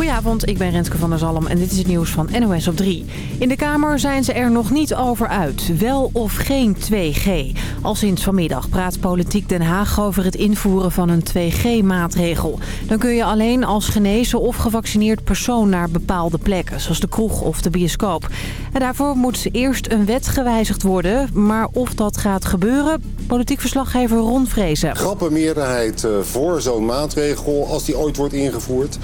Goedenavond, ik ben Renske van der Zalm en dit is het nieuws van NOS op 3. In de Kamer zijn ze er nog niet over uit. Wel of geen 2G. Al sinds vanmiddag praat Politiek Den Haag over het invoeren van een 2G-maatregel. Dan kun je alleen als genezen of gevaccineerd persoon naar bepaalde plekken, zoals de kroeg of de bioscoop. En daarvoor moet eerst een wet gewijzigd worden. Maar of dat gaat gebeuren, politiek verslaggever Ron Vrezen. Grappe meerderheid eh, voor zo'n maatregel als die ooit wordt ingevoerd.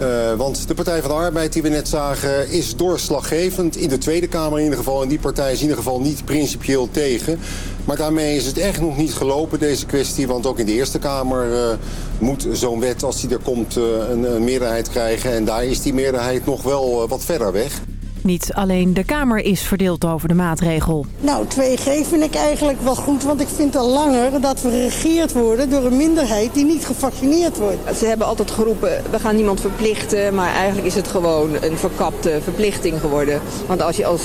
Uh, want de Partij van de Arbeid die we net zagen is doorslaggevend. In de Tweede Kamer in ieder geval. En die partij is in ieder geval niet principieel tegen. Maar daarmee is het echt nog niet gelopen, deze kwestie. Want ook in de Eerste Kamer uh, moet zo'n wet, als die er komt, uh, een, een, meerderheid krijgen. En daar is die meerderheid nog wel wat verder weg. Niet alleen de Kamer is verdeeld over de maatregel. Nou, 2G vind ik eigenlijk wel goed, want ik vind al langer dat we geregeerd worden door een minderheid die niet gevaccineerd wordt. Ze hebben altijd geroepen, we gaan niemand verplichten, maar eigenlijk is het gewoon een verkapte verplichting geworden. Want als je als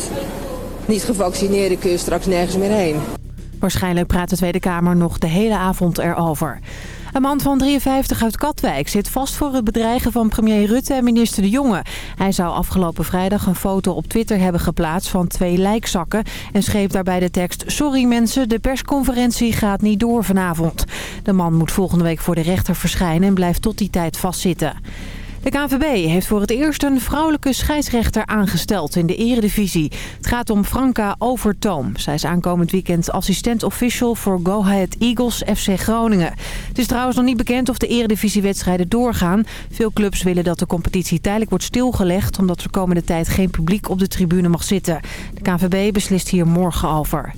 niet gevaccineerde kun je straks nergens meer heen. Waarschijnlijk praat de Tweede Kamer nog de hele avond erover. Een man van 53 uit Katwijk zit vast voor het bedreigen van premier Rutte en minister De Jonge. Hij zou afgelopen vrijdag een foto op Twitter hebben geplaatst van twee lijkzakken... en schreef daarbij de tekst... Sorry mensen, de persconferentie gaat niet door vanavond. De man moet volgende week voor de rechter verschijnen en blijft tot die tijd vastzitten. De KNVB heeft voor het eerst een vrouwelijke scheidsrechter aangesteld in de eredivisie. Het gaat om Franka Overtoom. Zij is aankomend weekend assistent-official voor Go Ahead Eagles FC Groningen. Het is trouwens nog niet bekend of de eredivisiewedstrijden doorgaan. Veel clubs willen dat de competitie tijdelijk wordt stilgelegd... omdat er komende tijd geen publiek op de tribune mag zitten. De KNVB beslist hier morgen over.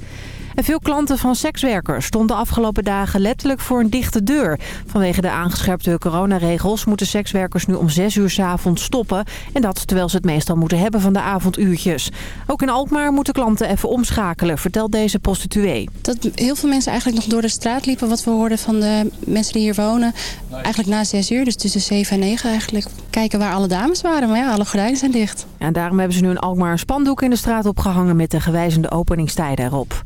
En veel klanten van sekswerkers stonden de afgelopen dagen letterlijk voor een dichte deur. Vanwege de aangescherpte coronaregels moeten sekswerkers nu om 6 uur s avonds stoppen. En dat terwijl ze het meestal moeten hebben van de avonduurtjes. Ook in Alkmaar moeten klanten even omschakelen, vertelt deze prostituee. Dat heel veel mensen eigenlijk nog door de straat liepen, wat we hoorden van de mensen die hier wonen. Eigenlijk na 6 uur, dus tussen 7 en 9 eigenlijk. Kijken waar alle dames waren, maar ja, alle gordijnen zijn dicht. En daarom hebben ze nu in Alkmaar een spandoek in de straat opgehangen met de gewijzende openingstijden erop.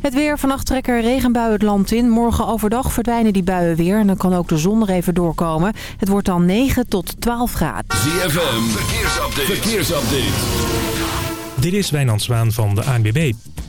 Het weer. Vannacht trekken regenbuien het land in. Morgen overdag verdwijnen die buien weer. En dan kan ook de zon er even doorkomen. Het wordt dan 9 tot 12 graden. ZFM. Verkeersupdate. Verkeersupdate. Dit is Wijnand Zwaan van de ANBB.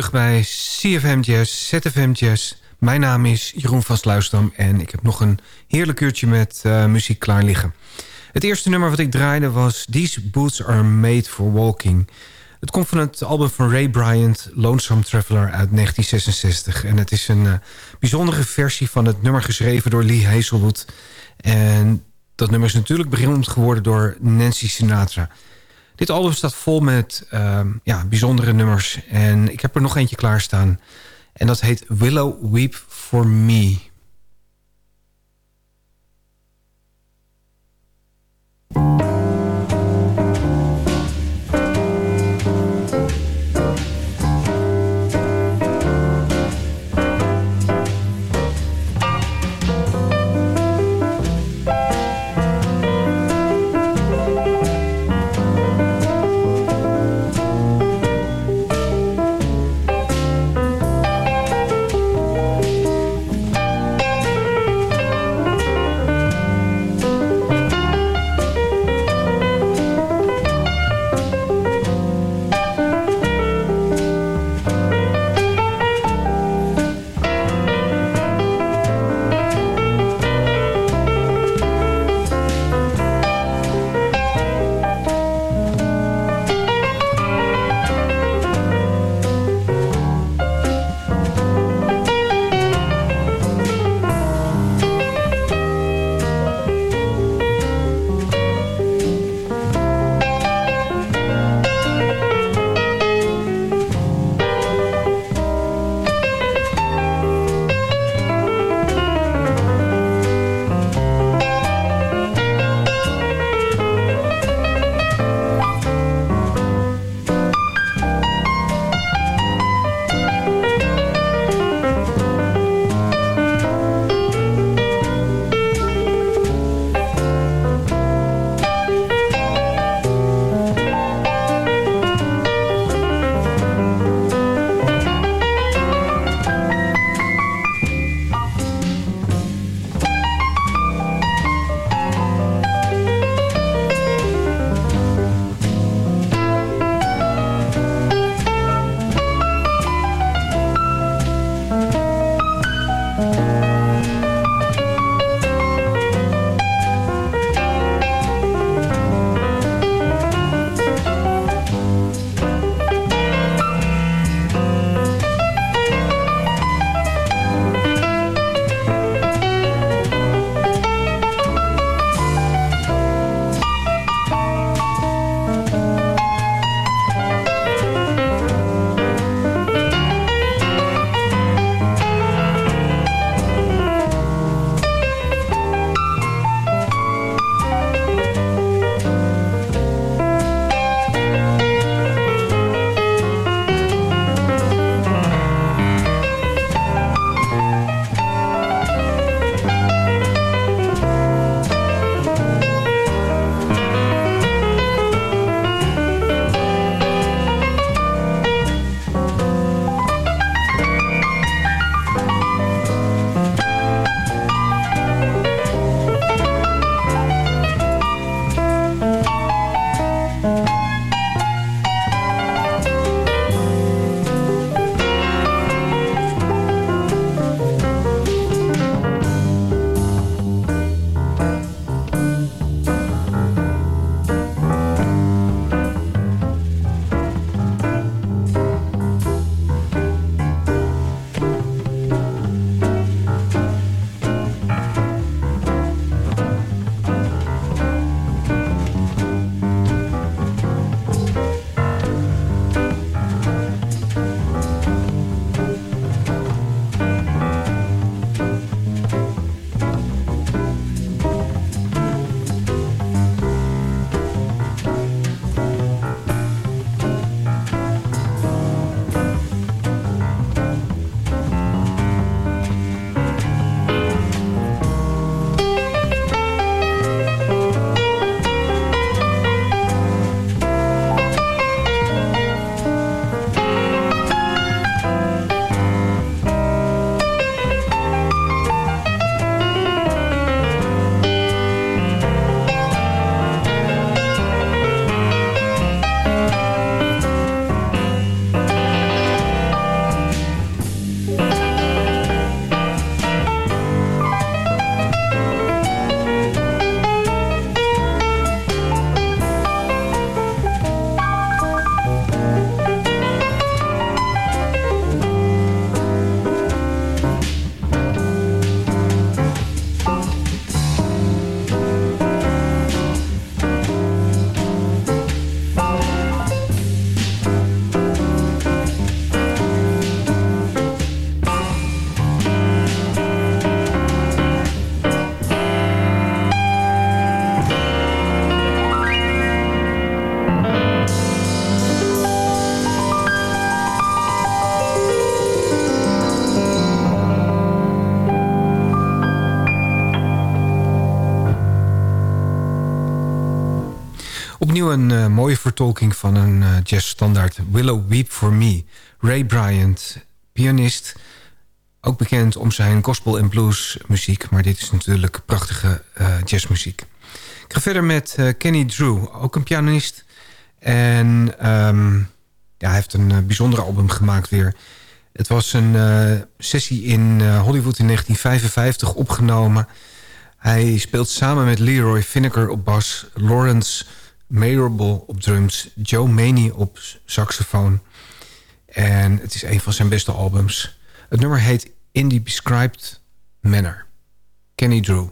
Terug bij CFM Jazz, ZFM Jazz. Mijn naam is Jeroen van Sluisdam en ik heb nog een heerlijk uurtje met uh, muziek klaar liggen. Het eerste nummer wat ik draaide was These Boots Are Made For Walking. Het komt van het album van Ray Bryant, Lonesome Traveler uit 1966. En het is een uh, bijzondere versie van het nummer geschreven door Lee Hazelwood. En dat nummer is natuurlijk beroemd geworden door Nancy Sinatra... Dit album staat vol met uh, ja, bijzondere nummers. En ik heb er nog eentje klaarstaan. En dat heet Willow Weep For Me. Een uh, mooie vertolking van een uh, jazzstandaard. Willow Weep For Me. Ray Bryant, pianist. Ook bekend om zijn gospel en blues muziek. Maar dit is natuurlijk prachtige uh, jazzmuziek. Ik ga verder met Kenny Drew. Ook een pianist. En um, ja, hij heeft een bijzondere album gemaakt weer. Het was een sessie in Hollywood in 1955 opgenomen... Hij speelt samen met Leroy Finneker op bas... Lawrence Mayerable op drums... Joe Maney op saxofoon. En het is een van zijn beste albums. Het nummer heet In the Prescribed Manner. Kenny Drew.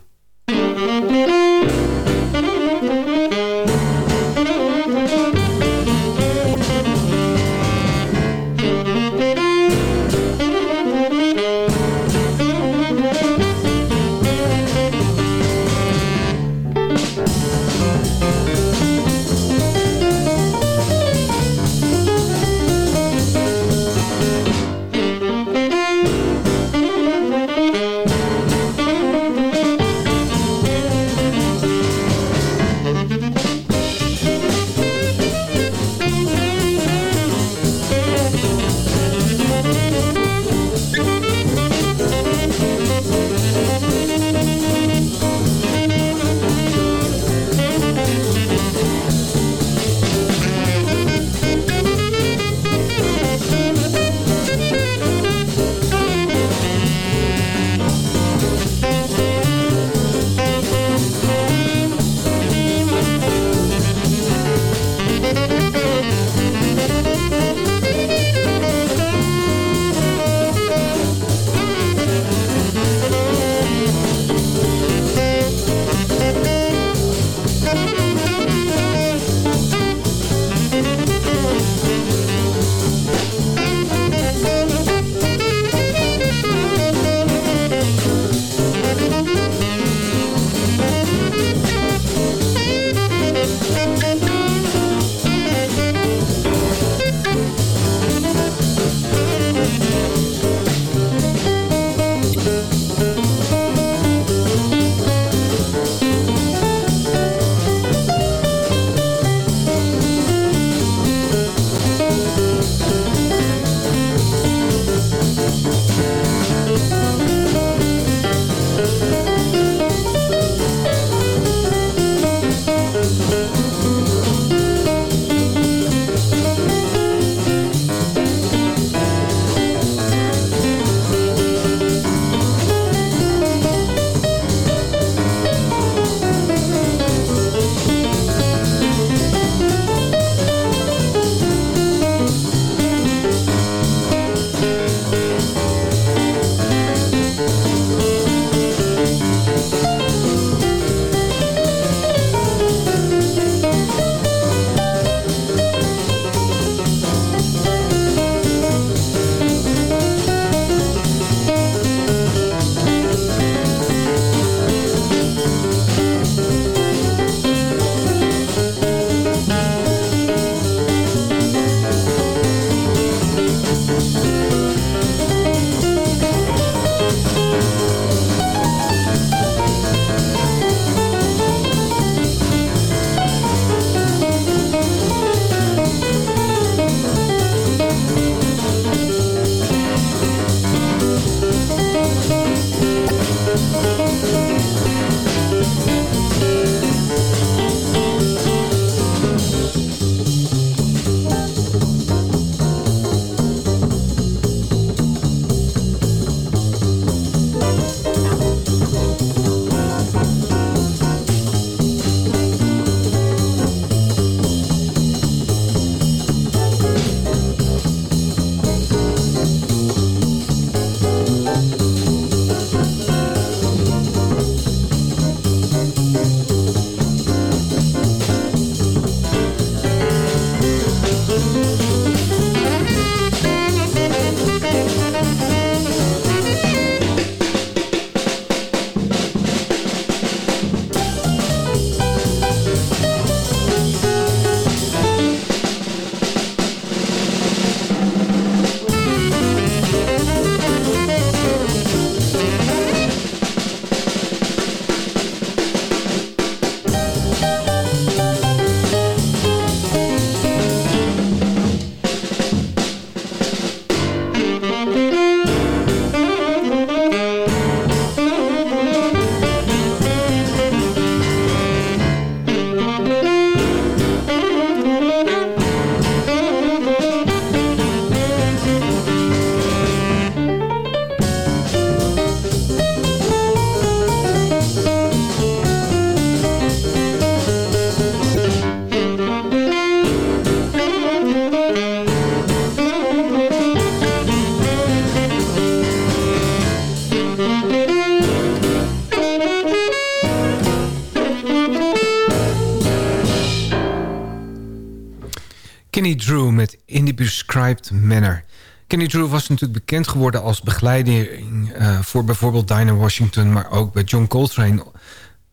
Prescribed Manner. Kenny Drew was natuurlijk bekend geworden als begeleiding... Uh, voor bijvoorbeeld Dinah Washington, maar ook bij John Coltrane...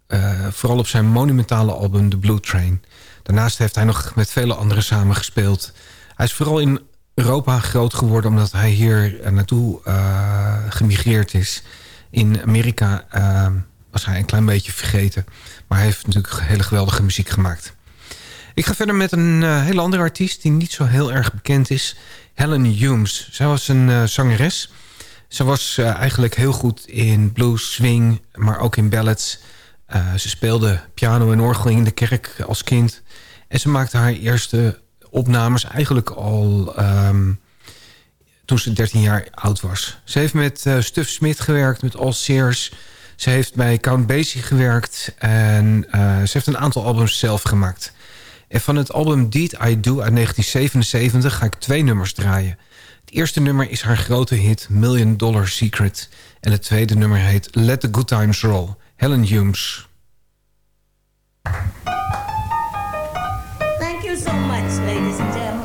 Uh, vooral op zijn monumentale album The Blue Train. Daarnaast heeft hij nog met vele anderen samengespeeld. Hij is vooral in Europa groot geworden... omdat hij hier naartoe uh, gemigreerd is. In Amerika was hij een klein beetje vergeten. Maar hij heeft natuurlijk hele geweldige muziek gemaakt. Ik ga verder met een uh, hele andere artiest die niet zo heel erg bekend is. Helen Humes. Zij was een uh, zangeres. Ze was uh, eigenlijk heel goed in blues, swing, maar ook in ballads. ze speelde piano en orgel in de kerk als kind. En ze maakte haar eerste opnames eigenlijk al um, toen ze 13 jaar oud was. Ze heeft met Stuff Smith gewerkt, met All Sears... Ze heeft bij Count Basie gewerkt en ze heeft een aantal albums zelf gemaakt. En van het album Deed I Do uit 1977 ga ik twee nummers draaien. Het eerste nummer is haar grote hit Million Dollar Secret. En het tweede nummer heet Let the Good Times Roll. Helen Humes. Thank you so much, ladies and gentlemen.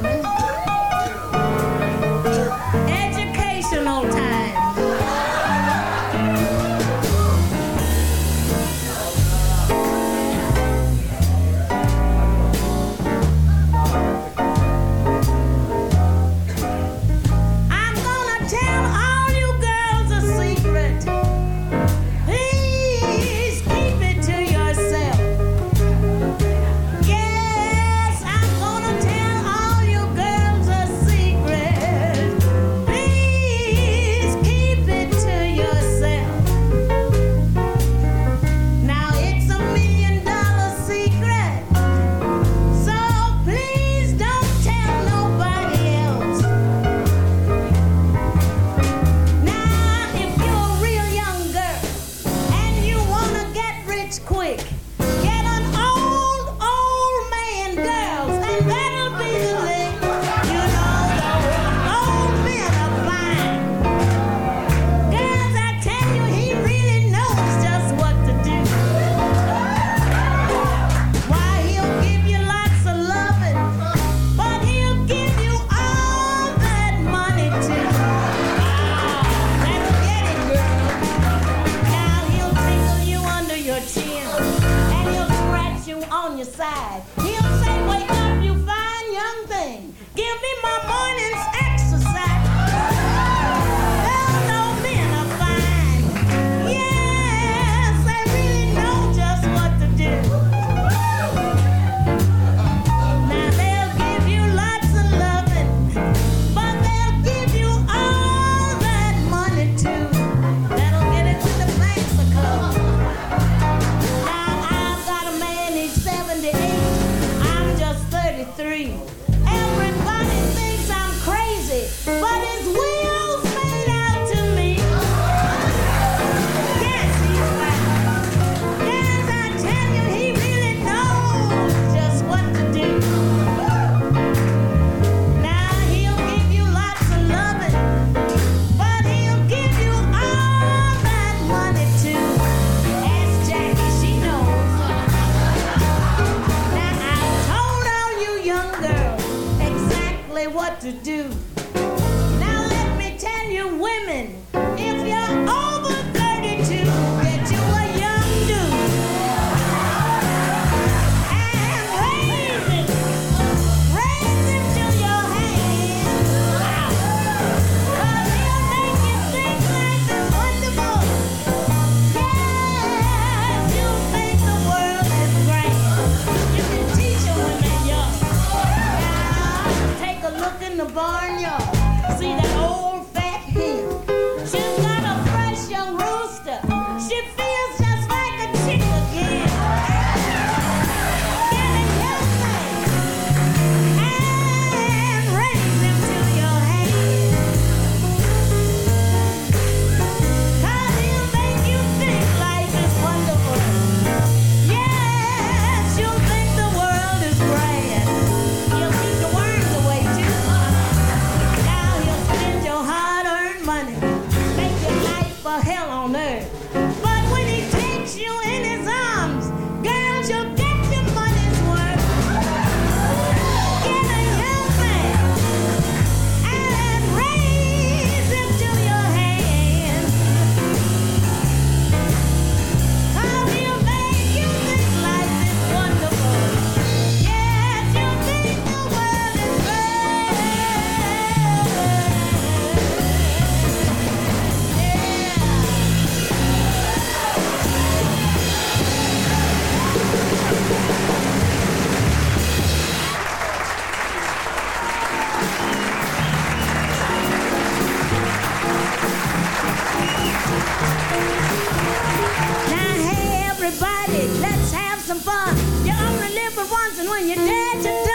you're dead.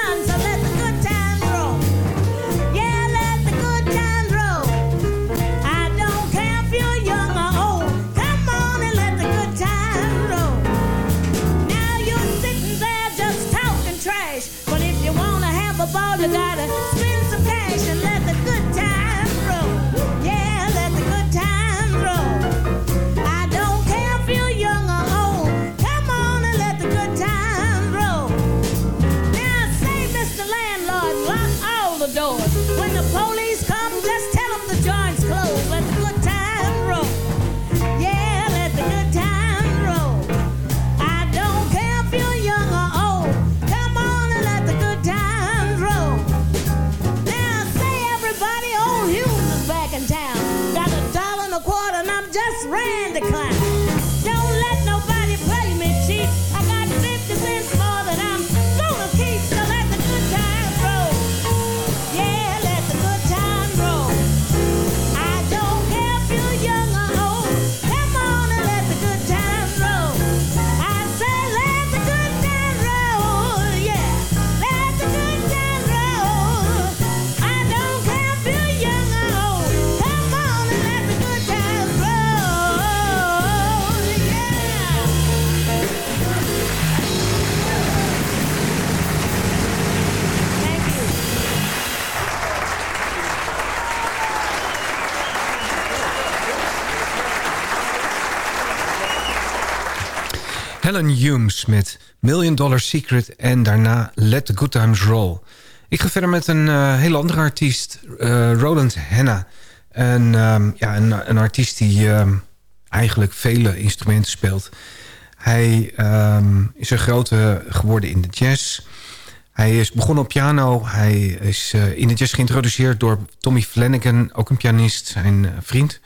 Helen Humes met Million Dollar Secret en daarna Let the Good Times Roll. Ik ga verder met een eh, heel andere artiest, eh, Roland Hanna. En, ehm, ja, een, een artiest die ehm, eigenlijk vele instrumenten speelt. Hij ehm, is een grote geworden in de jazz. Hij is begonnen op piano. Hij is eh, in de jazz geïntroduceerd door Tommy Flanagan, ook een pianist, zijn vriend.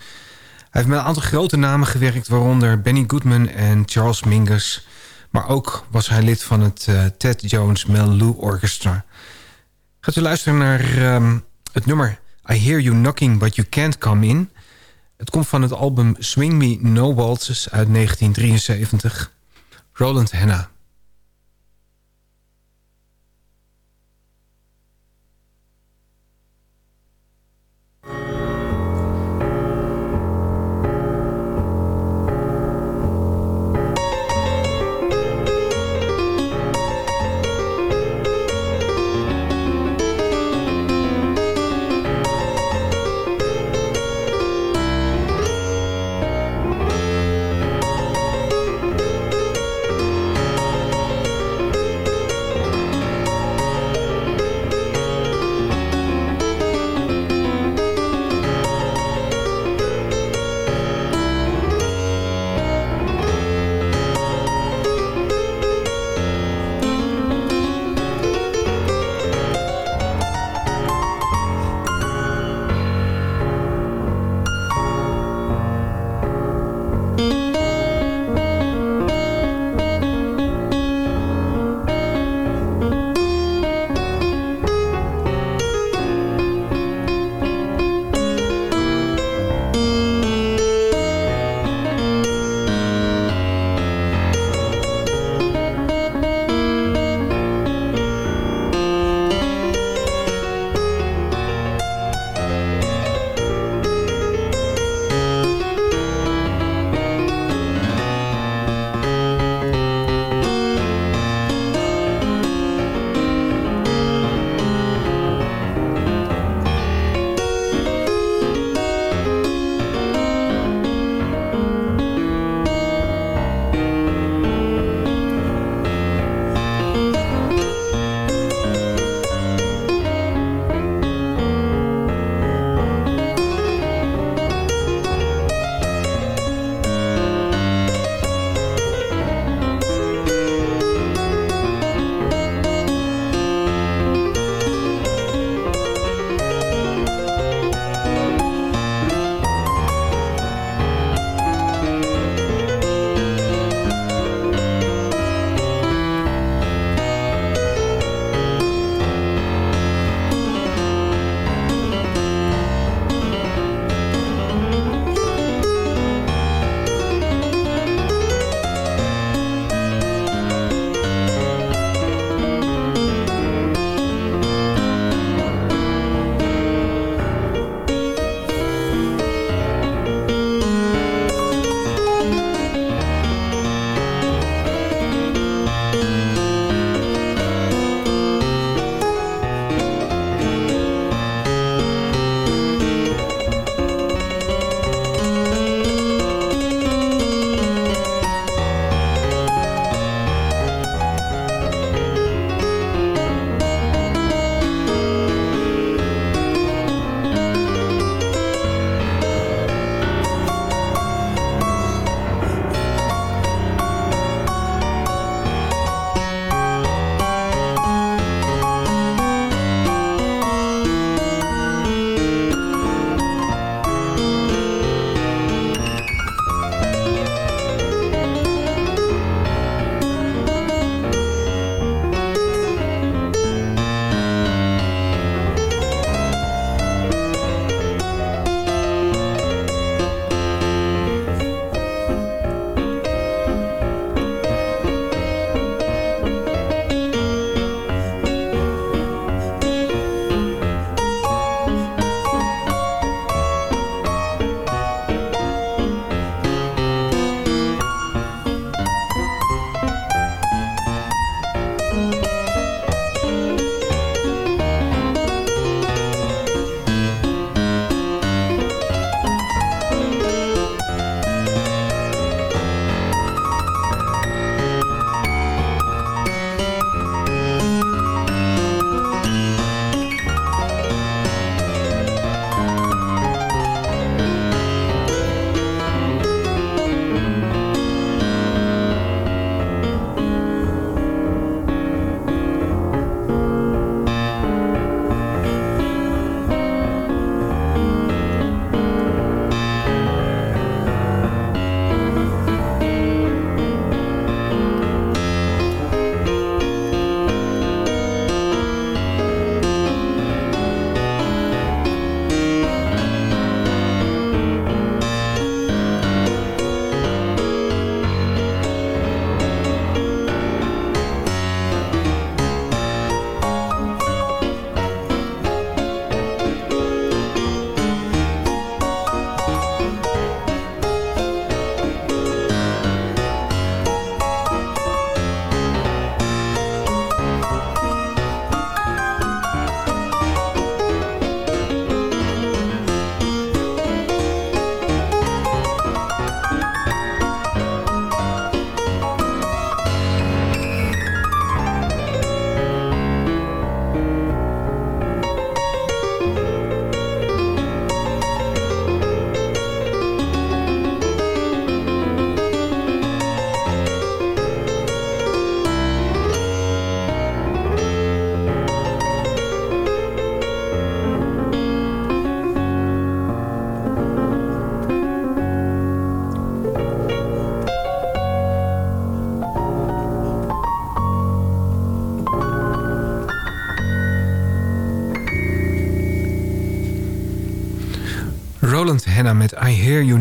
Hij heeft met een aantal grote namen gewerkt... waaronder Benny Goodman en Charles Mingus. Maar ook was hij lid van het eh, Ted Jones Mel Lou Orchestra. Gaat u luisteren naar ehm, het nummer... I Hear You Knocking But You Can't Come In. Het komt van het album Swing Me No Waltzes uit 1973. Roland Hanna.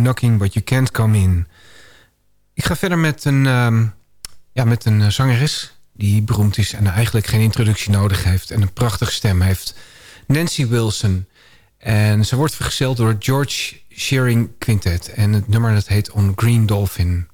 Knocking But You Can't Come In. Ik ga verder met een, ehm, ja, met een eh, zangeres die beroemd is... en eigenlijk geen introductie nodig heeft en een prachtige stem heeft. Nancy Wilson. En ze wordt vergezeld door George Shearing Quintet. En het nummer dat heet On Green Dolphin.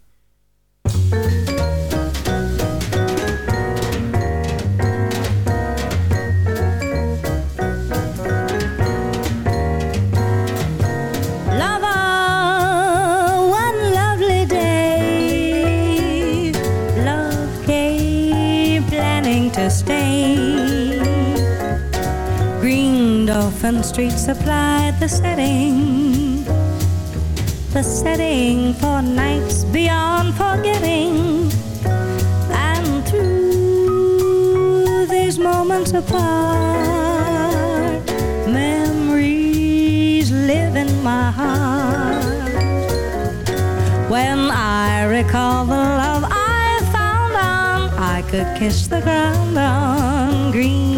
Green Dolphin Street supplied the setting, the setting for nights beyond forgetting. And through these moments apart, memories live in my heart. When I recall the love I found on, I could kiss the ground on Green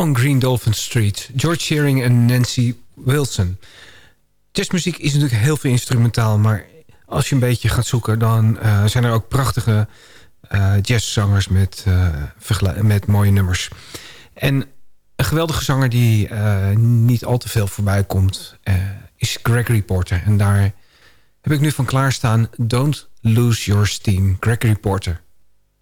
On Green Dolphin Street. George Shearing en Nancy Wilson. Jazzmuziek is natuurlijk heel veel instrumentaal... maar als je een beetje gaat zoeken... dan eh, zijn er ook prachtige eh, jazzzangers met, eh, met mooie nummers. En een geweldige zanger die niet al te veel voorbij komt... is Gregory Porter. En daar heb ik nu van klaarstaan... Don't Lose Your Steam, Gregory Porter.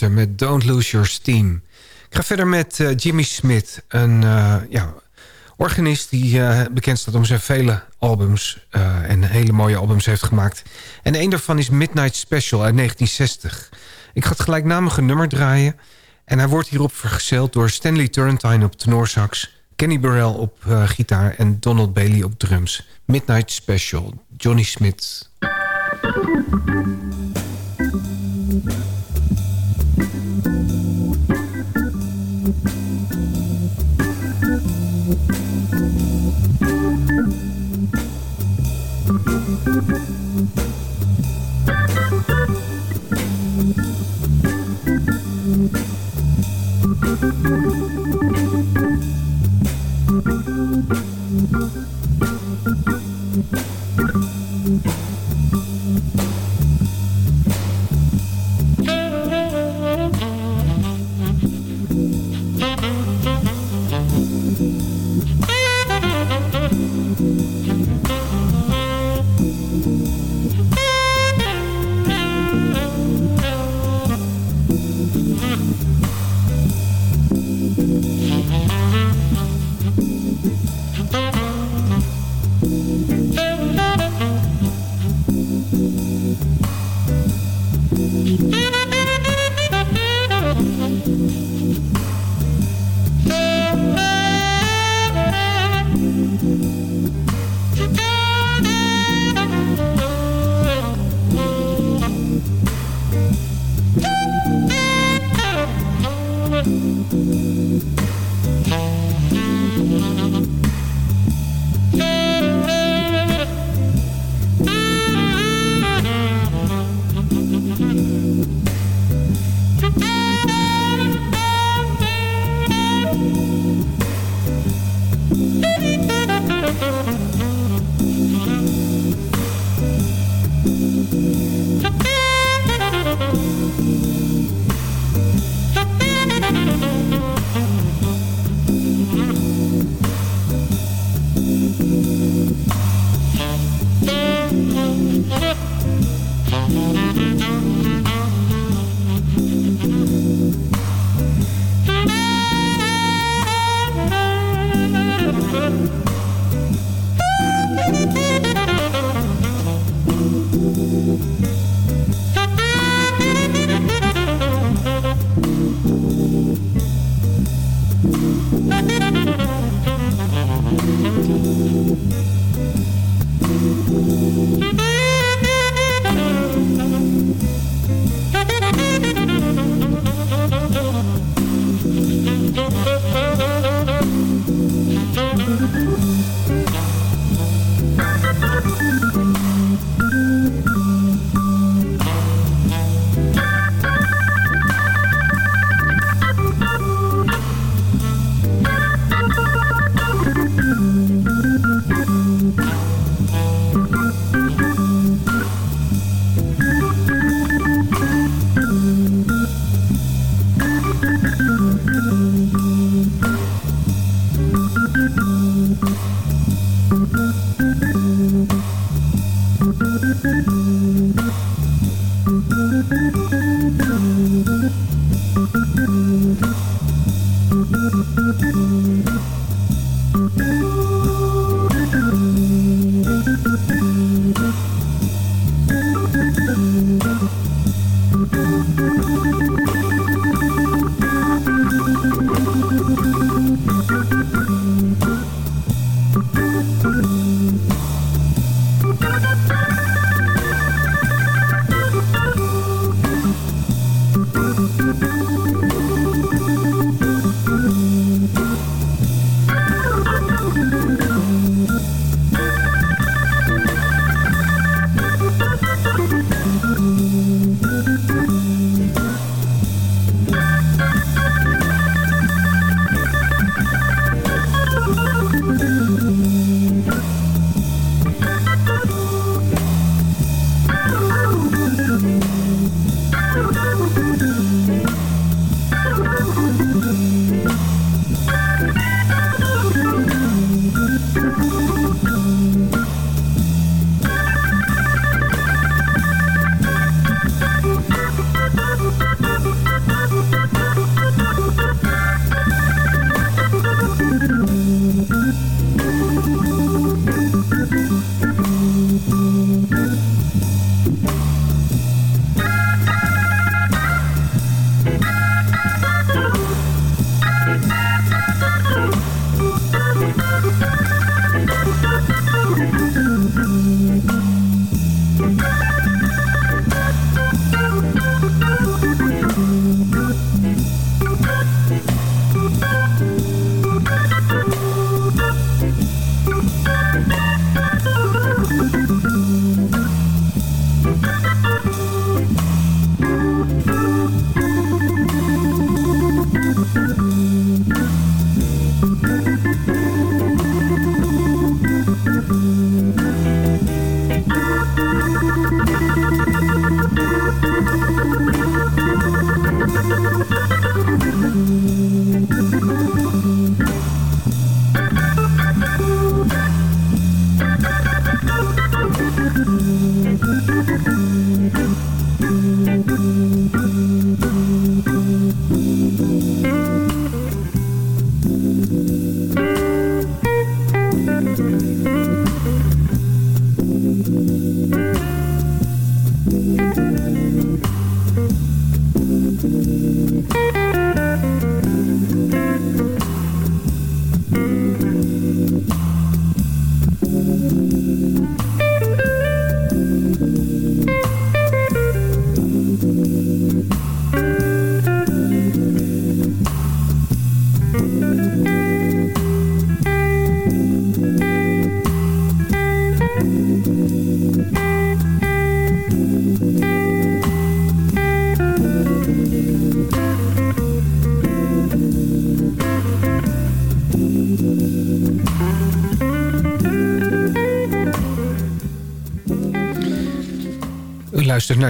Met Don't Lose Your Steam. Ik ga verder met eh, Jimmy Smith, een eh, ja, organist die eh, bekend staat om zijn vele albums en hele mooie albums heeft gemaakt. En een daarvan is Midnight Special uit 1960. Ik ga het gelijknamige nummer draaien en hij wordt hierop vergezeld door Stanley Turrentine op tenorsax, Kenny Burrell op gitaar en Donald Bailey op drums. Midnight Special, Johnny Smith.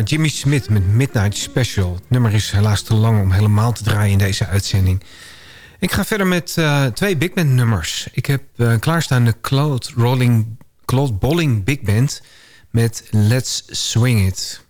Jimmy Smith met Midnight Special. Het nummer is helaas te lang om helemaal te draaien in deze uitzending. Ik ga verder met eh, twee big band nummers. Ik heb uh, klaarstaan de Claude, Rolling, Claude Bolling Big Band met Let's Swing It.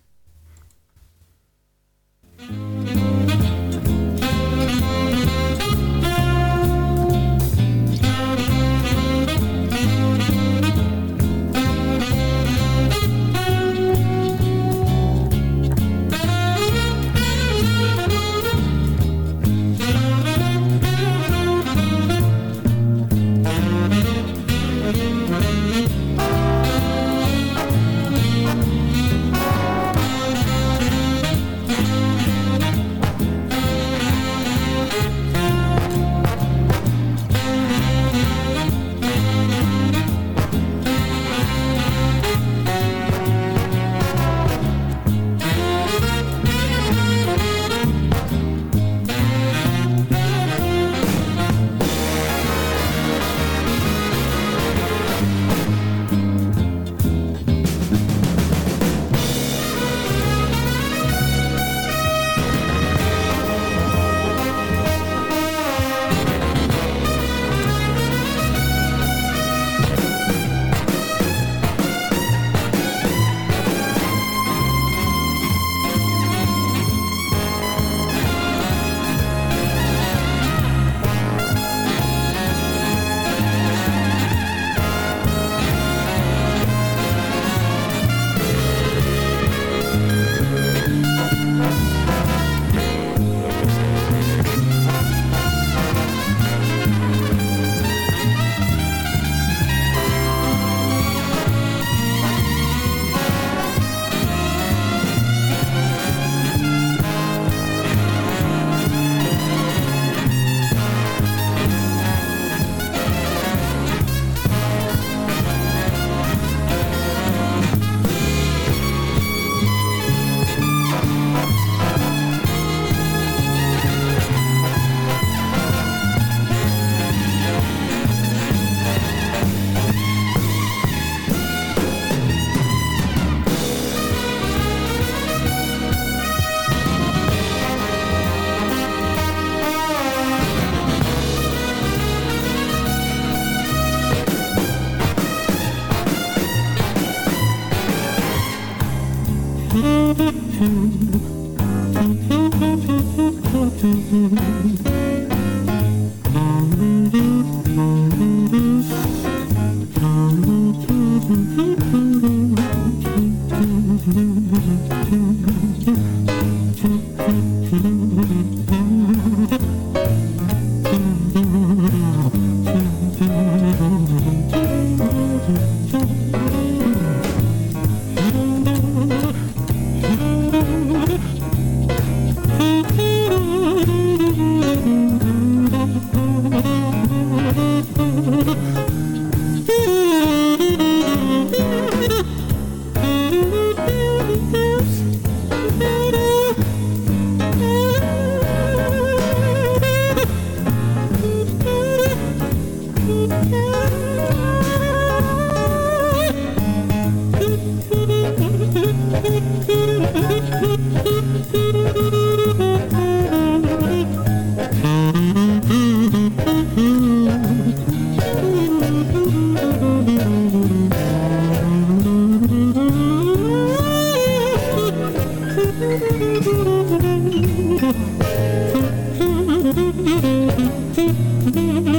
Mm-hmm.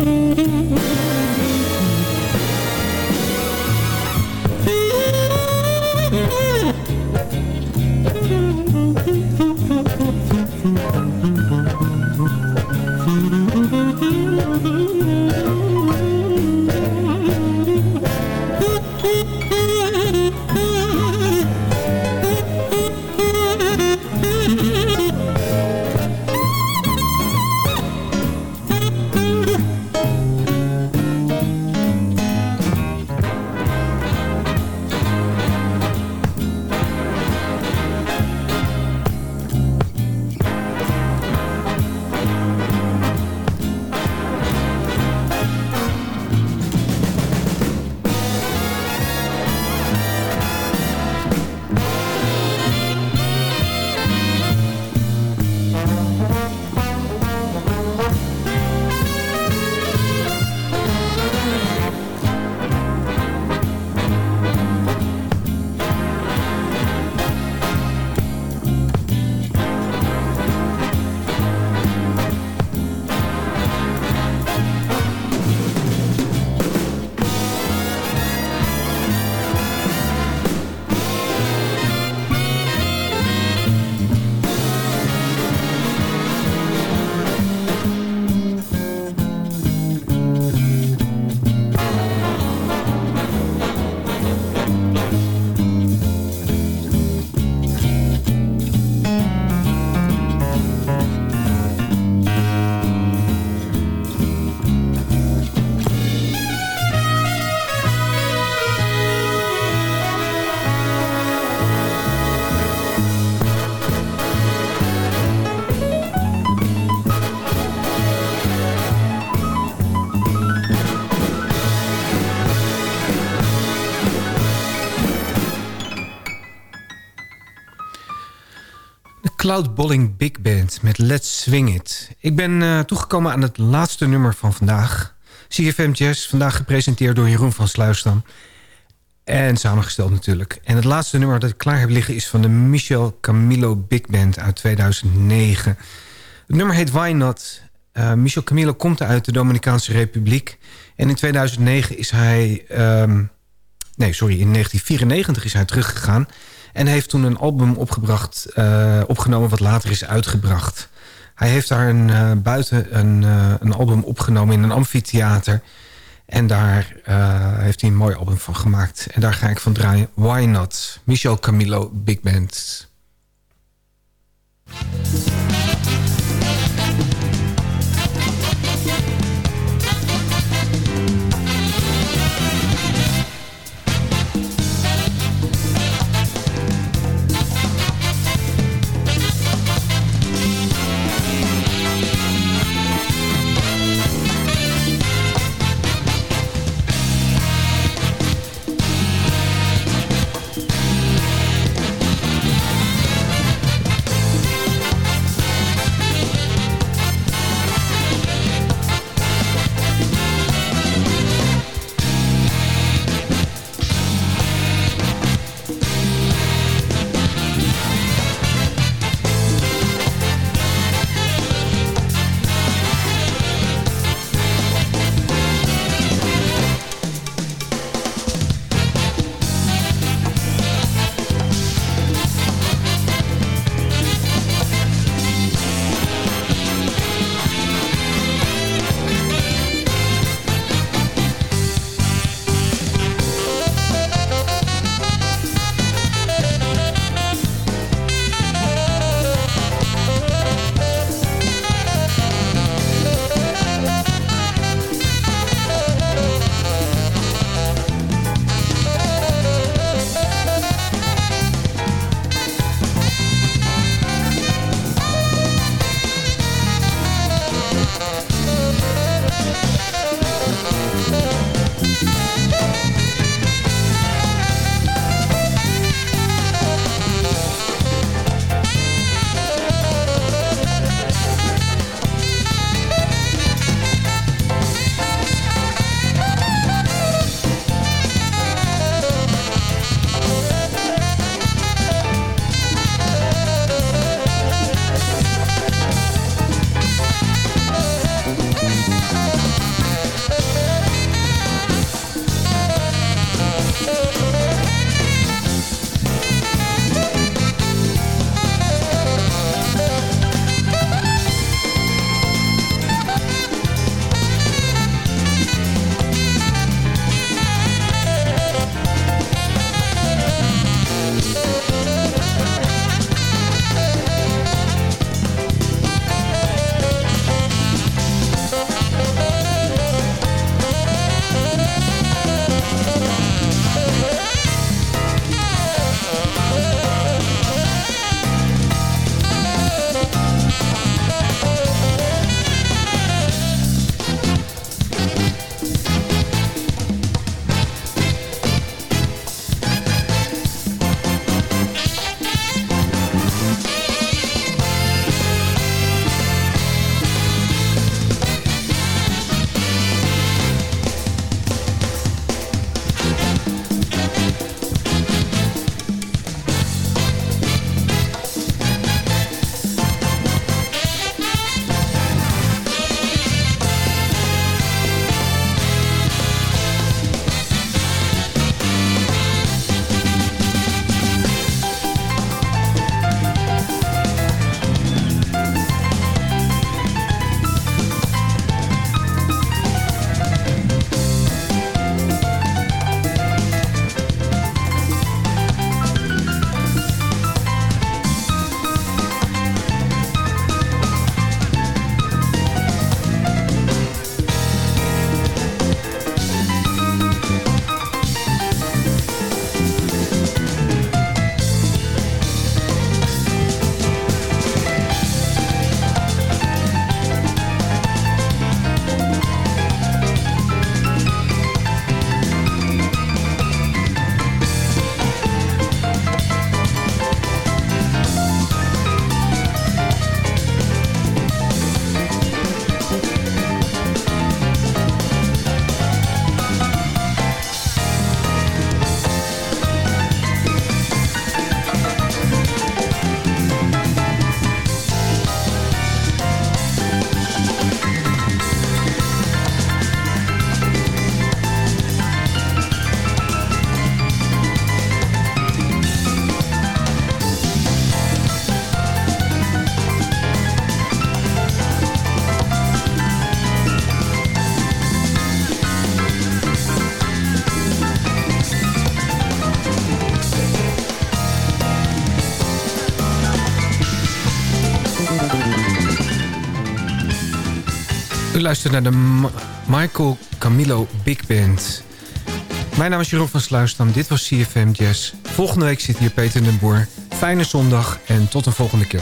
Cloud Bowling Big Band met Let's Swing It. Ik ben uh, toegekomen aan het laatste nummer van vandaag. CFM Jazz, vandaag gepresenteerd door Jeroen van Sluisdam. En samengesteld natuurlijk. En het laatste nummer dat ik klaar heb liggen... is van de Michel Camilo Big Band uit 2009. Het nummer heet Why Not. Uh, Michel Camilo komt uit de Dominicaanse Republiek. En in 2009 is hij... Um, nee, sorry, in 1994 is hij teruggegaan... En heeft toen een album opgebracht, uh, opgenomen wat later is uitgebracht. Hij heeft daar een, uh, buiten een, uh, een album opgenomen in een amfitheater. En daar heeft hij een mooi album van gemaakt. En daar ga ik van draaien. Why Not? Michel Camilo Big Band. Luistert naar de Michael Camilo Big Band. Mijn naam is Jeroen van Sluisdam. Dit was CFM Jazz. Volgende week zit hier Peter den Boer. Fijne zondag en tot een volgende keer.